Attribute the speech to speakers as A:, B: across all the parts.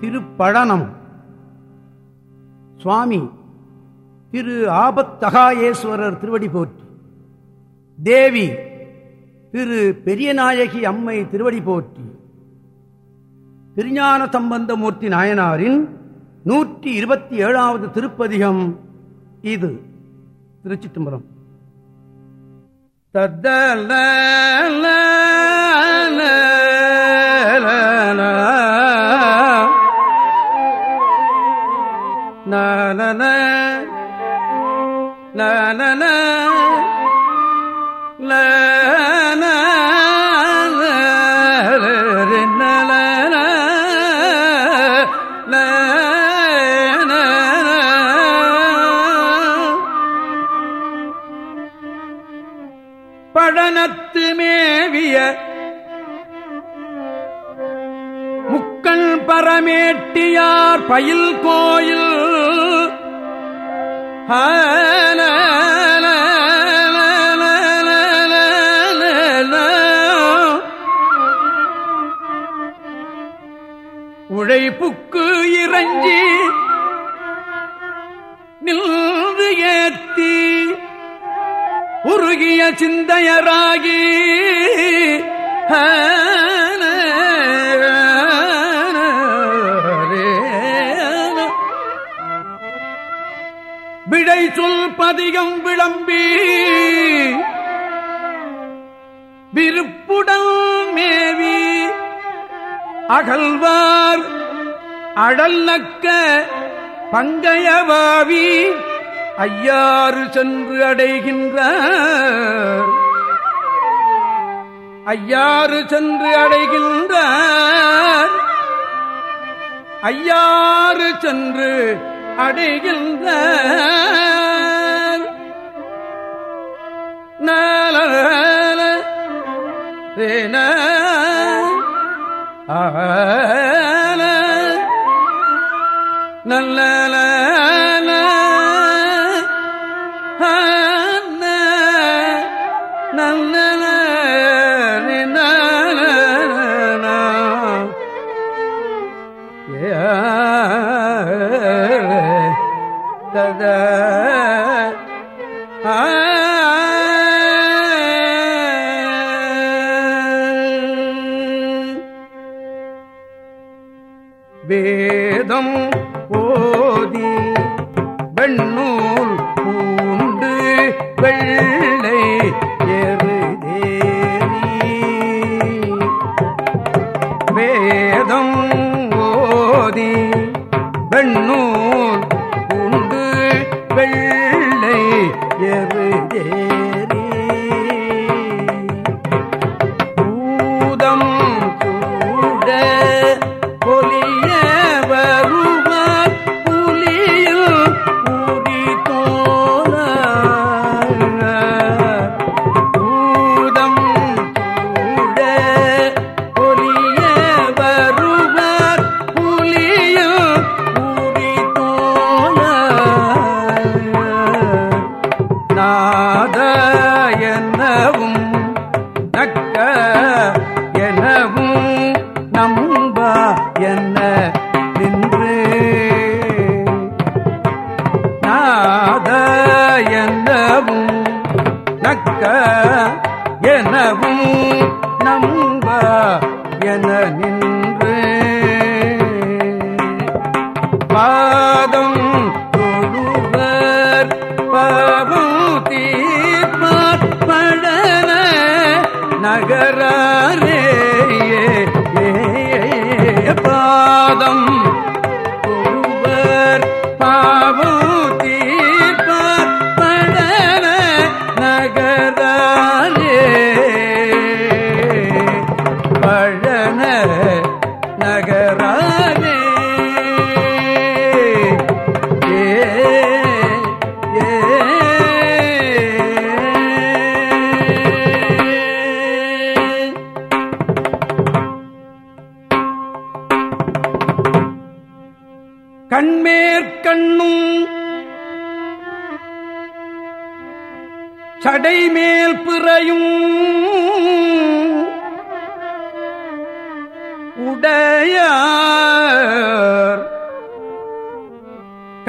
A: திருப்பழனம். சுவாமி திரு ஆபத்தகாயேஸ்வரர் திருவடி போற்றி. தேவி திரு பெரியநாயகி அம்மை திருவடி போற்றி. திருஞான சம்பந்தமூர்த்தி நாயனாரின் நூற்றி இருபத்தி ஏழாவது திருப்பதிகம் இது. திருச்சிட்டும்பரம் தத்தல நன நன பழனத்து மேவிய முக்கள் பரமேட்டியார் பயில் கோயில் உழைப்புக்கு இறஞ்சி நின்று ஏத்தி உருகிய சிந்தையராகி விடை விருப்புடன் மேவி அகழ்வார் அடல் நக்க பங்கையவாவி ஐயாறு சென்று அடைகின்றார். ஐயாறு சென்று அடைகின்றார். ஐயாறு சென்று அடைகின்றார். நல நல்ல நம்ப என நின்று. பாதம்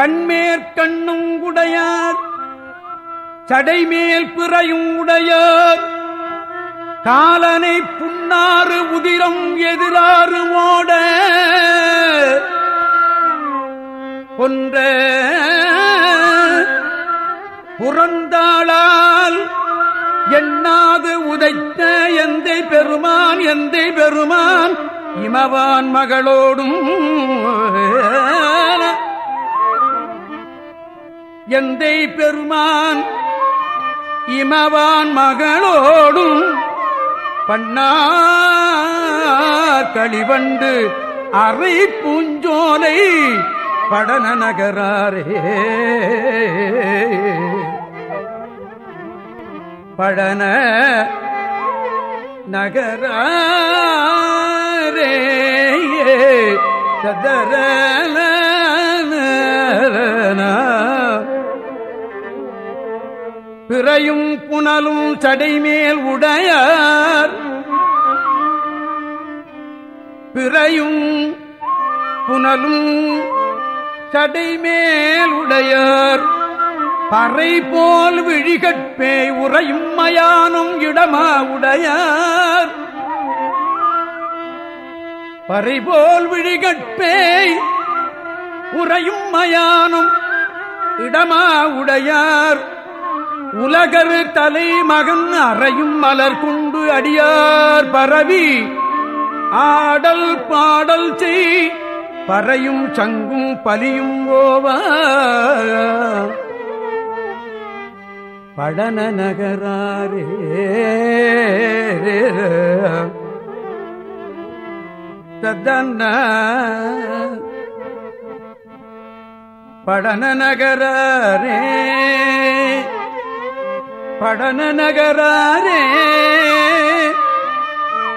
A: கண்மேற்கண்ணும் உடையார் சடைமேல் பிறையும் உடையார். காலனை புன்னாறு உதிரம் எதிராறு ஓட கொன்ற புறந்தாளால் எண்ணாது உதைத்த எந்தை பெருமான் எந்தை பெருமான் இமவான் மகளோடும் எந்தை பெருமான் இமவான் மகளோடும் பண்ணார் களிவண்டு அறை பூஞ்சோலை படன நகராரே படன நகரே சதரல திரையும் புனலும் சடைமேல் உடையார். பிறையும் புனலும் சடைமேல் உடையார். பறை போல் விழிகட்பே உறையும் மயானும் இடமா உடையார். பறை போல் விழிகட்பேய் உறையும் மயானும் இடமா உடையார். உலகர் தலை மகன் அறையும் மலர் குண்டு அடியார் பரவி. ஆடல் பாடல் செய் பறையும் சங்கும் பலியும் ஓவா. படன நகராரே தத்தன்ன. படன நகரே படன நகரே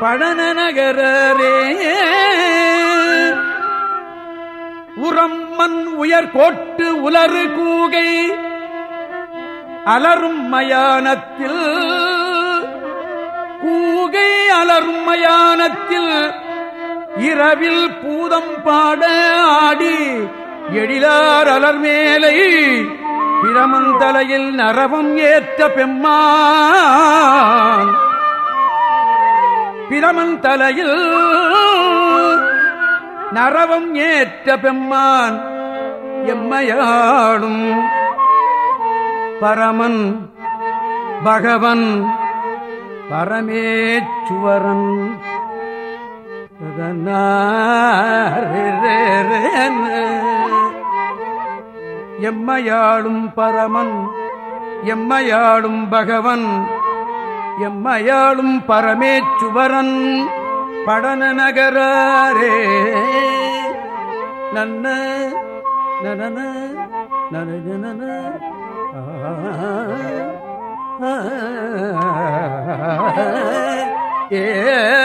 A: படன நகரே உரம்மன் உயர் கோட்டு உலறு கூகை அலரும் மயானத்தில் கூகை அலரும் மயானத்தில் இரவில் பூதம் பாட ஆடி எழிலார் அலர் மேலை பிரமந்தலையில் நரவம் ஏற்ற பெம்மான். பிரமன் தலையில் நரவம் ஏற்ற பெம்மான் எம்மையாடும். பரமன் பகவன் பரமேச்சுவரன். ரே. எம்மையாளும் பரமன் எம்மையாளும் பகவன் எம்மையாளும் பரமேச்சுவரன். படன நகரே நன்ன நனன நனன ஏ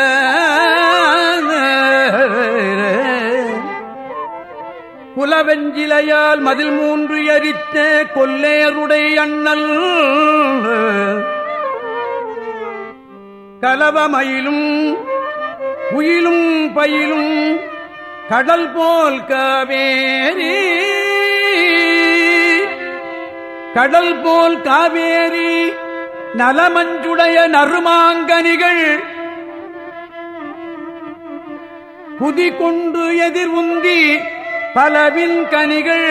A: கொல்லவெஞ்சிலையால் மதில் மூன்று எரித்த கொல்லேருடைய அண்ணல். கலவமயிலும் புயிலும் பயிலும் கடல் போல் காவேரி. கடல் போல் காவேரி நலமஞ்சுடைய நறுமாங்கனிகள். புதி கொண்டு எதிர் உந்தி பலவின் கனிகள்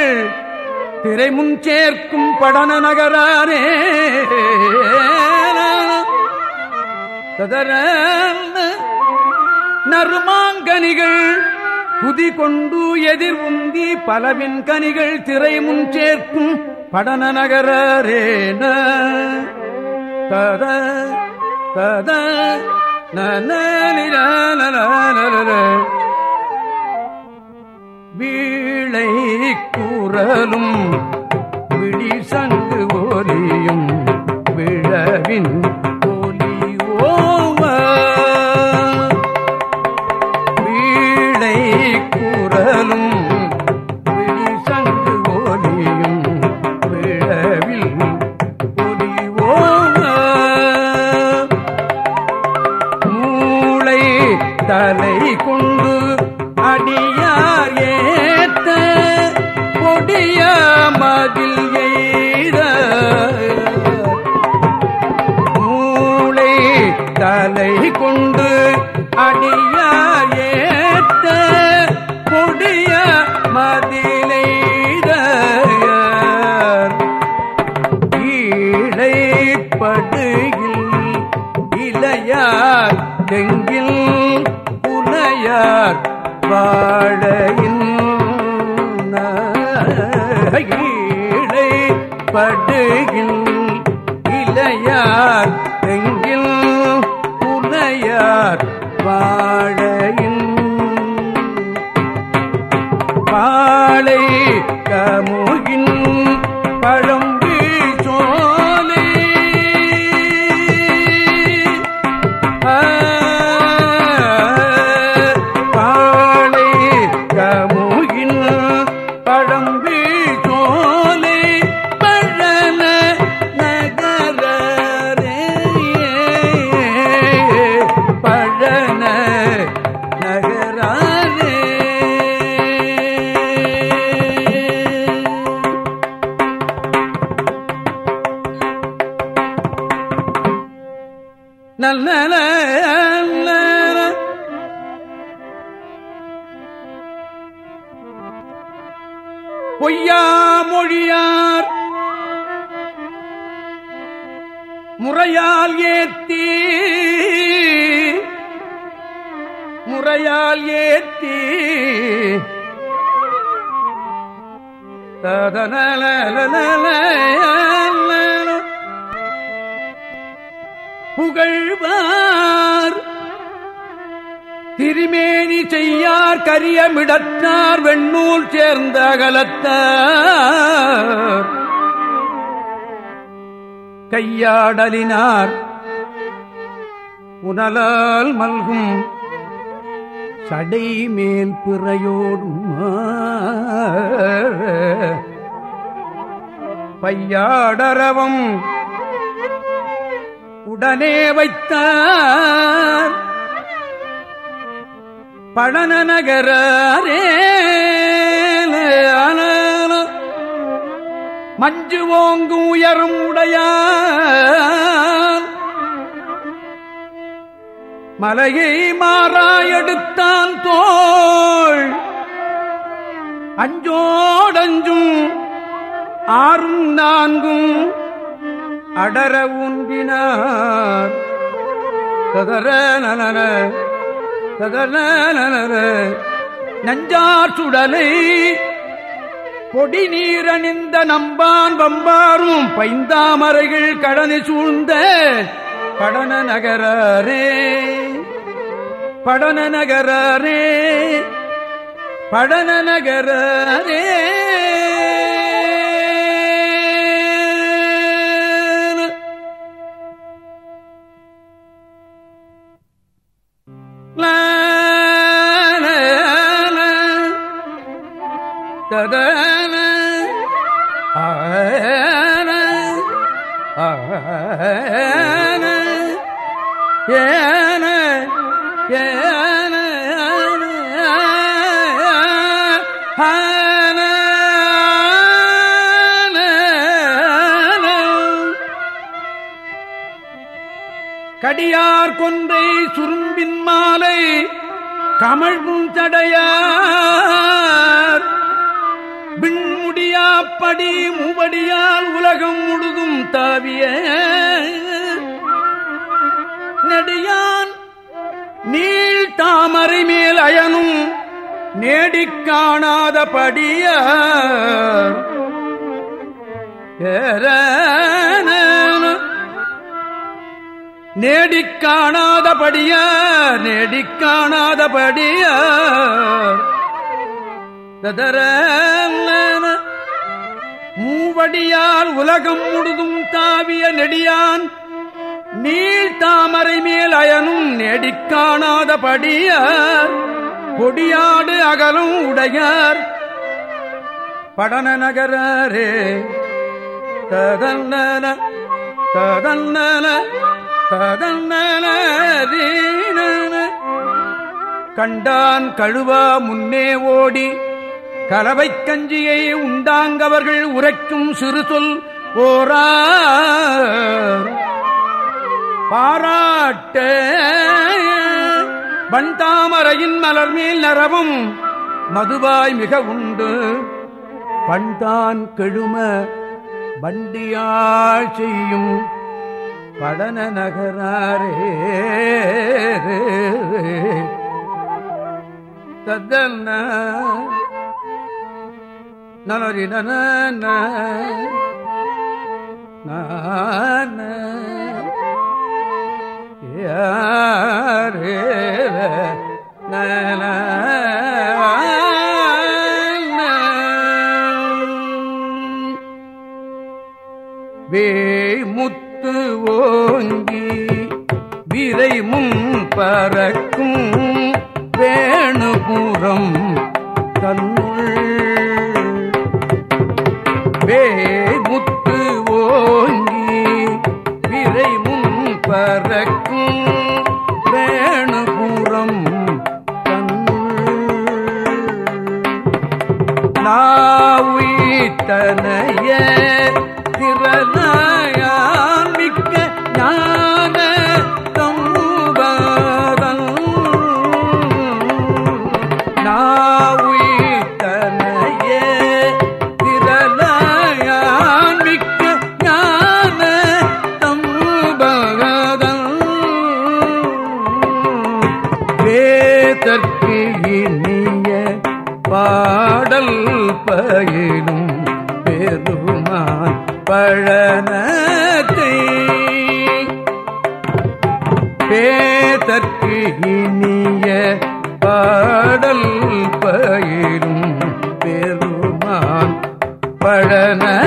A: திரைமுன் சேர்க்கும் படன நகரானே ததர நறுமாங்கனிகள் புதி கொண்டு எதிர் உந்தி பலவின் கனிகள் திரை முன் சேர்க்கும் படன நகரேன தத தத நன வீளை குரலும் விழி சங்கு ஓலியும் விழவின் Babilon. புனையார் எங்கில் புனையார் வா புகழ்வார். திருமேனி செய்யார் கரியமிடத்தார் வெண்ணூல் சேர்ந்த அகலத்தார். கையாடலினார் உணலால் மல்கும் சடை மேல் பிறையோடும் பையாடரவம் உடனே வைத்தார். பழன நகரே மஞ்சு ஓங்கும் உயரும் உடையார். மலையை மாறாயெடுத்தான் தோள். அஞ்சோடஞ்சும் ஆறும் நான்கும் அடர ஊன்றினார் சதர நலன சதர நலன நஞ்சார் சுடலை பொடி நீரணிந்த நம்பான் வம்பாரும் பைந்தாமரைகள் கடனை சூழ்ந்த படன நகரே படன நகரே படன நகரே ஆ கடியார் கொன்றை சுரும்பின் மாலை கமழ்வும் தடையார் விண்முடியாப்படி மூவடியால் உலகம் முழுதும் தாவிய நெடியான் நீள் தாமரை மேல் அயனும் நேடிக் காணாத ஏற நேடிக் காணாதபடிய ததர மூவடியால் உலகம் முழுதும் தாவிய நெடியான் நீள் தாமரை மேல் அயனும் நெடிக்காணாதபடிய. கொடியாடு அகலும் உடையார் படன நகரே ததன்னன ததன்னன கண்டான் கழுவா முன்னே ஓடி. கலவைக் கஞ்சியை உண்டாங்கவர்கள் உரைக்கும் சிறு சொல் ஓரா பாராட்ட. வண்தாமரையின் மலர் மேல் நரவும் மதுவாய் மிக உண்டு. பண்தான் கெழும வண்டியாள் செய்யும் படன நகராரே. தத்தன்ன. நலரிடன யாரே. நல யாவித்தனையே பயிலும் பெருமான் பழனத்தை. பேதற்கு இனிய பாடல் பயிலும் பெருமான் பழன